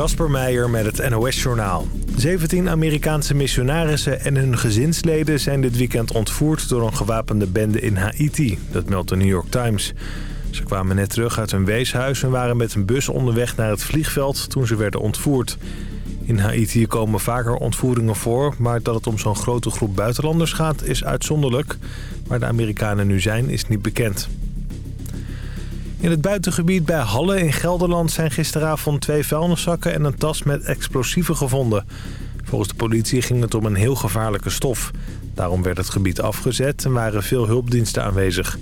Kasper Meijer met het NOS-journaal. 17 Amerikaanse missionarissen en hun gezinsleden zijn dit weekend ontvoerd door een gewapende bende in Haiti. Dat meldt de New York Times. Ze kwamen net terug uit hun weeshuis en waren met een bus onderweg naar het vliegveld toen ze werden ontvoerd. In Haiti komen vaker ontvoeringen voor, maar dat het om zo'n grote groep buitenlanders gaat is uitzonderlijk. Waar de Amerikanen nu zijn is niet bekend. In het buitengebied bij Halle in Gelderland zijn gisteravond twee vuilniszakken en een tas met explosieven gevonden. Volgens de politie ging het om een heel gevaarlijke stof. Daarom werd het gebied afgezet en waren veel hulpdiensten aanwezig.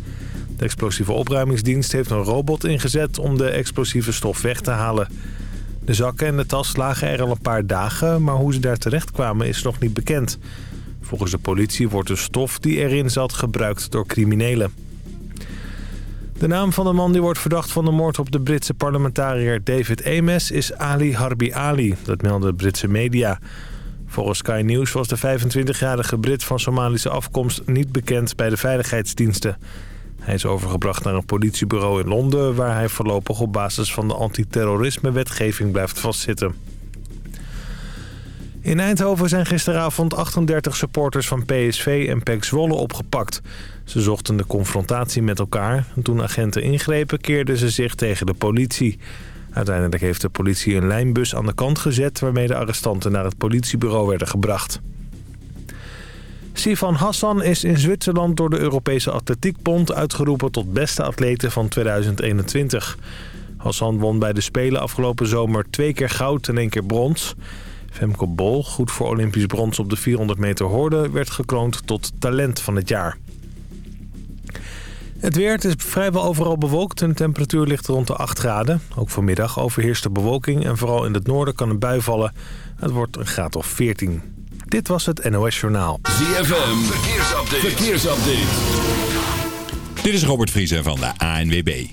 De explosieve opruimingsdienst heeft een robot ingezet om de explosieve stof weg te halen. De zakken en de tas lagen er al een paar dagen, maar hoe ze daar terecht kwamen is nog niet bekend. Volgens de politie wordt de stof die erin zat gebruikt door criminelen. De naam van de man die wordt verdacht van de moord op de Britse parlementariër David Ames is Ali Harbi Ali. Dat melden Britse media. Volgens Sky News was de 25-jarige Brit van Somalische afkomst niet bekend bij de veiligheidsdiensten. Hij is overgebracht naar een politiebureau in Londen... waar hij voorlopig op basis van de antiterrorisme-wetgeving blijft vastzitten. In Eindhoven zijn gisteravond 38 supporters van PSV en PEC Zwolle opgepakt. Ze zochten de confrontatie met elkaar. En toen agenten ingrepen keerden ze zich tegen de politie. Uiteindelijk heeft de politie een lijnbus aan de kant gezet... waarmee de arrestanten naar het politiebureau werden gebracht. Sivan Hassan is in Zwitserland door de Europese Atletiekbond uitgeroepen tot beste atlete van 2021. Hassan won bij de Spelen afgelopen zomer twee keer goud en één keer brons. Femke Bol, goed voor Olympisch brons op de 400 meter horde, werd gekroond tot talent van het jaar. Het weer is vrijwel overal bewolkt en de temperatuur ligt rond de 8 graden. Ook vanmiddag overheerst de bewolking en vooral in het noorden kan een bui vallen. Het wordt een graad of 14. Dit was het NOS Journaal. ZFM, verkeersupdate. verkeersupdate. Dit is Robert Vriezen van de ANWB.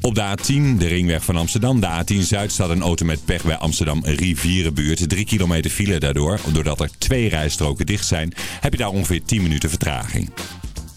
Op de A10, de ringweg van Amsterdam. De A10 Zuid staat een auto met pech bij Amsterdam Rivierenbuurt. Drie kilometer file daardoor. Doordat er twee rijstroken dicht zijn, heb je daar ongeveer 10 minuten vertraging.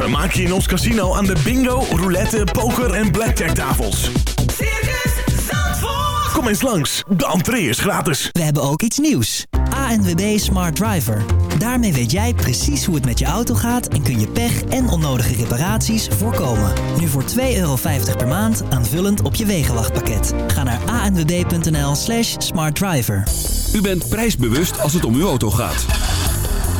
Vermaak je in ons casino aan de bingo, roulette, poker en blackjack tafels. Circus Zandvoort. Kom eens langs, de entree is gratis. We hebben ook iets nieuws. ANWB Smart Driver. Daarmee weet jij precies hoe het met je auto gaat en kun je pech en onnodige reparaties voorkomen. Nu voor 2,50 euro per maand aanvullend op je wegenwachtpakket. Ga naar anwb.nl slash smartdriver. U bent prijsbewust als het om uw auto gaat.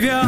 Savior.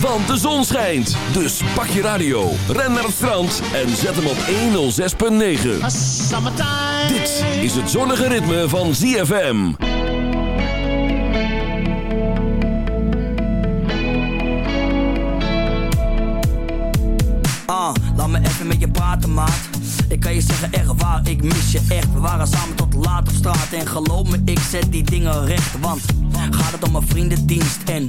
want de zon schijnt. Dus pak je radio, ren naar het strand en zet hem op 106.9. Dit is het zonnige ritme van ZFM. Ah, laat me even met je praten, maat. Ik kan je zeggen, echt waar, ik mis je echt. We waren samen tot laat op straat. En geloof me, ik zet die dingen recht. Want gaat het om een vriendendienst. En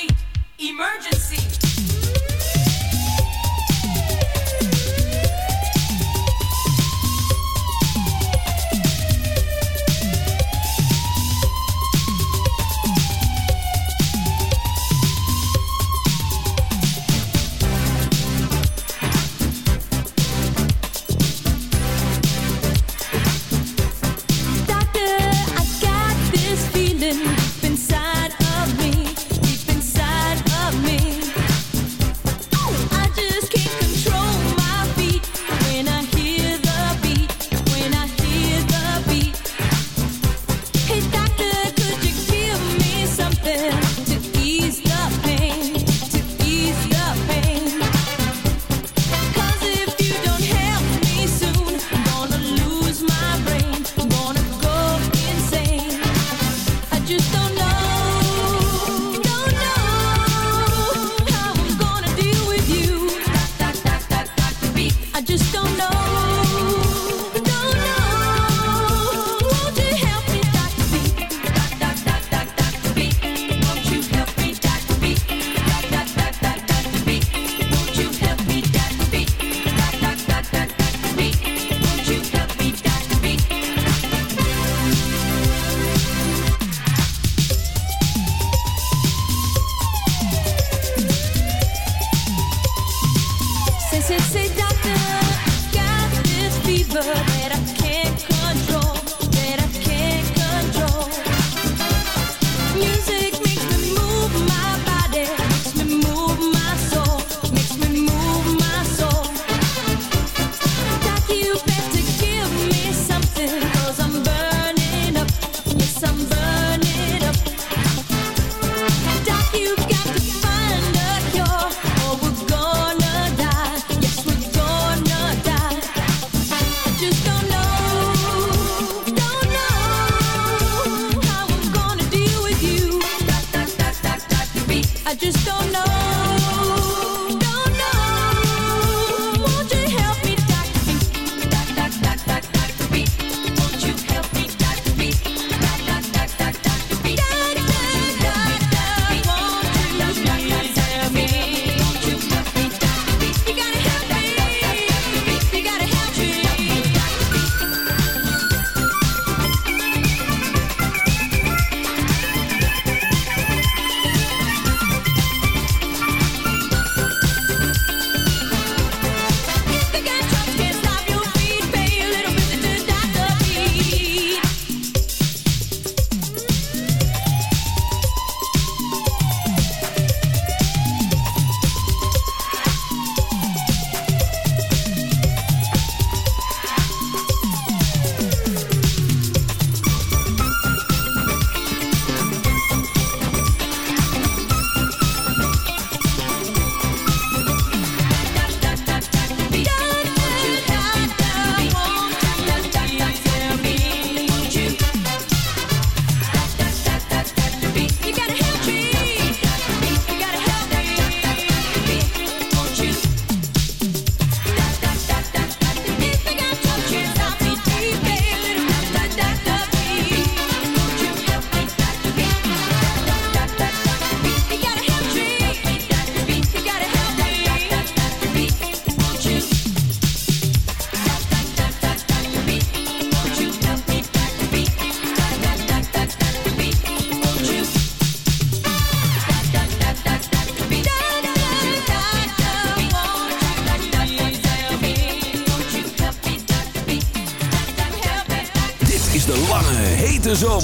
Beat. Emergency.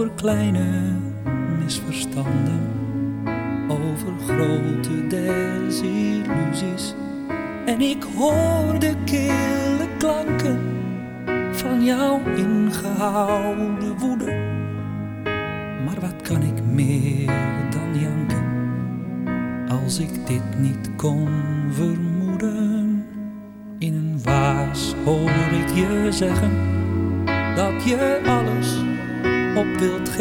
Over kleine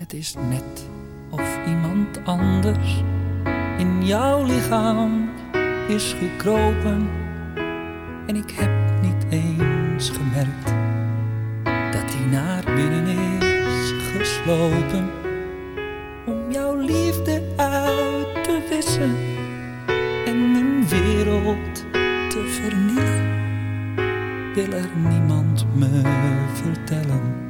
Het is net of iemand anders in jouw lichaam is gekropen. En ik heb niet eens gemerkt dat hij naar binnen is geslopen. Om jouw liefde uit te wissen en mijn wereld te vernielen. Wil er niemand me vertellen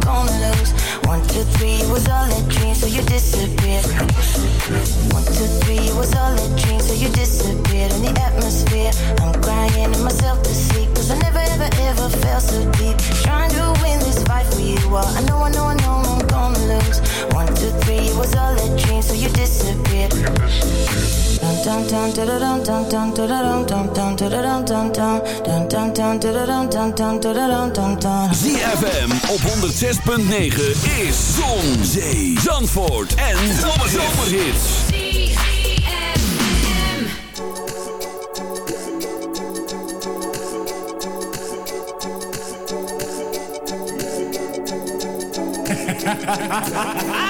gonna. One, two, three, was all a dream, so you disappeared. One, two, three, was all a dream, so you disappeared in the atmosphere. I'm crying in myself to sleep, cause I never ever ever felt so deep. Trying to win this fight for you, I know, I know, I know I'm gonna lose. One, two, three, was all a dream, so you disappeared. Dun dun dun dun 106.9 is Zon, Zee, Zandvoort en Zomerhits. Ha ha ha!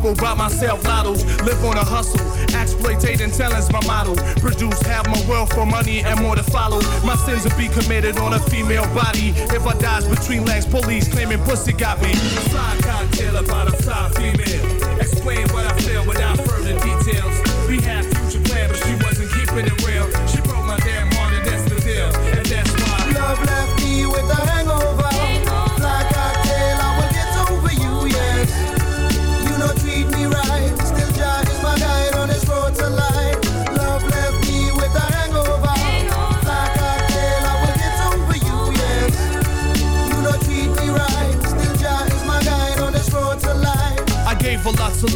borrow by myself. Lottos, live on a hustle. Exploitating talent's my model. Produce half my wealth for money and more to follow. My sins will be committed on a female body. If I dies between legs, police claiming pussy got me. Fly cocktail about a fly female. Explain what I feel without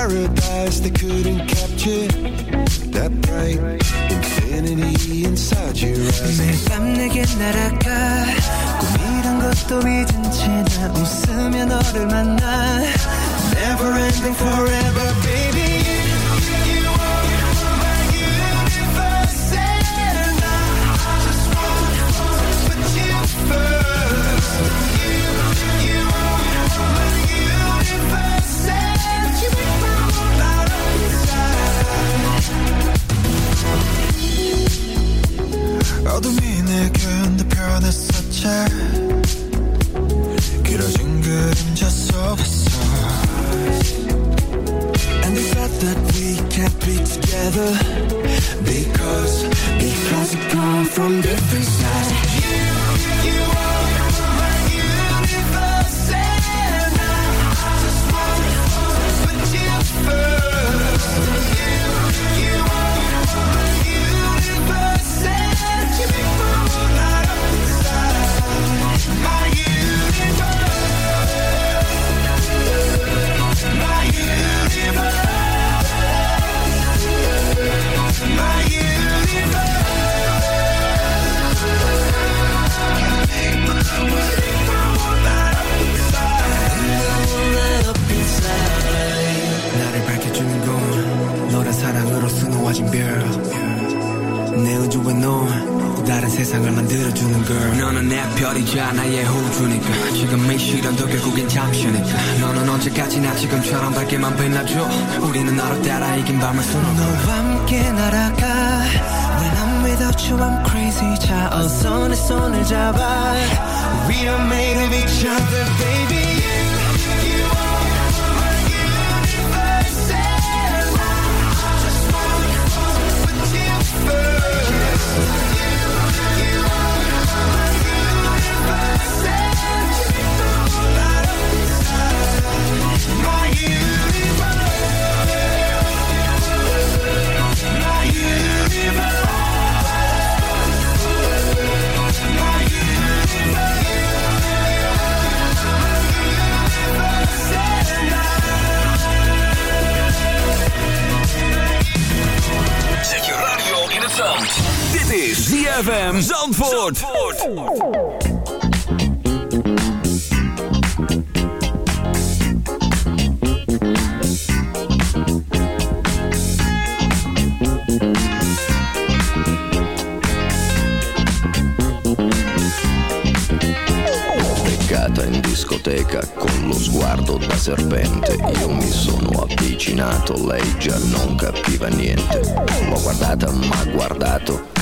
paradise they couldn't capture. That bright infinity inside your eyes. 매일 밤 내게 날아가 꿈이란 것도 잊은 채 나 웃으며 너를 만나 Never ending forever 지나 지금처럼 밝게만 빛나줘 우리는 나로 따라 이긴 밤을 수놓고 너와 함께 날아가 When I'm without you I'm crazy 자 어서 내 손을 잡아 We are made of each other baby Dit is ZFM Zandvoort. Discoteca con lo sguardo da serpente Io mi sono avvicinato, lei già non capiva niente L'ho guardata, ma guardato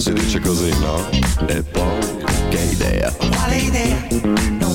si dice così, no? E poi, che idea? Quale idea?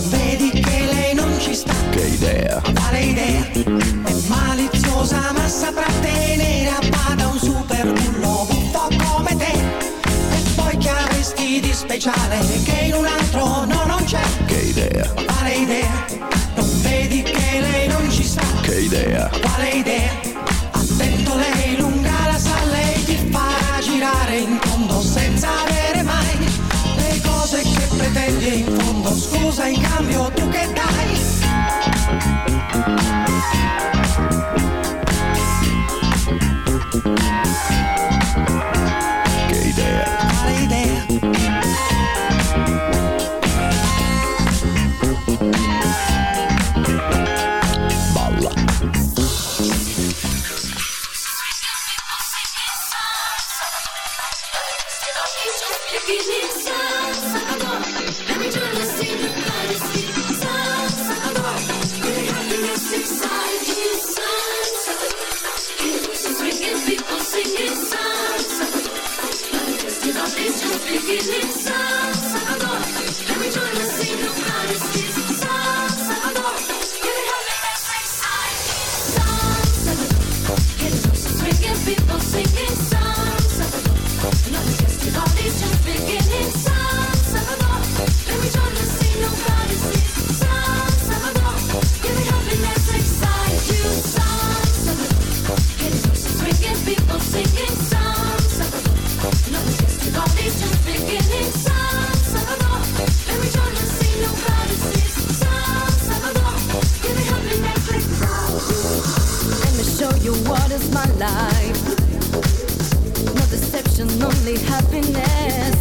only happiness.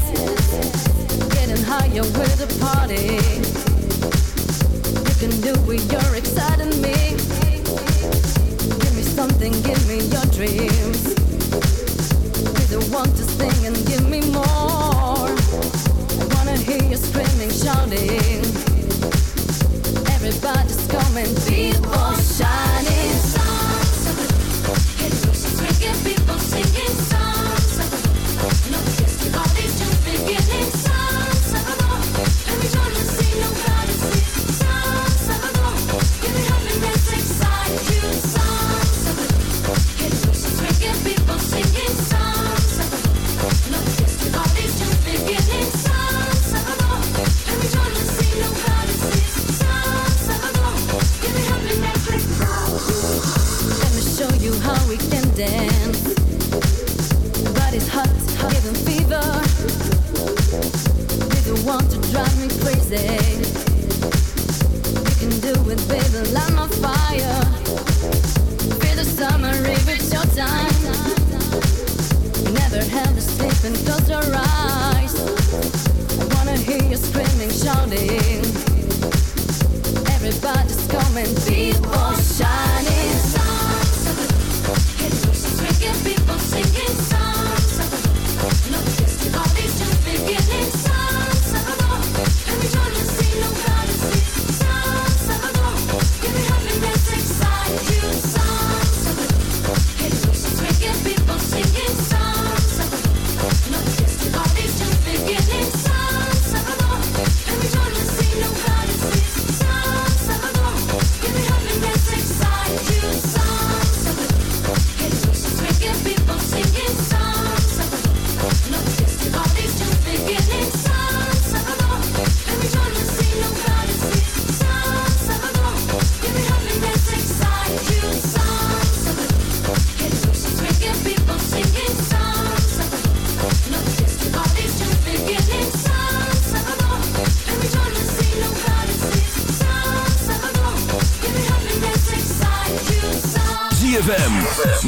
Getting higher with the party. You're exciting me. Give me something, give me your dreams. Be the one to sing and give me more. I wanna hear you screaming, shouting. Everybody's coming, be shine.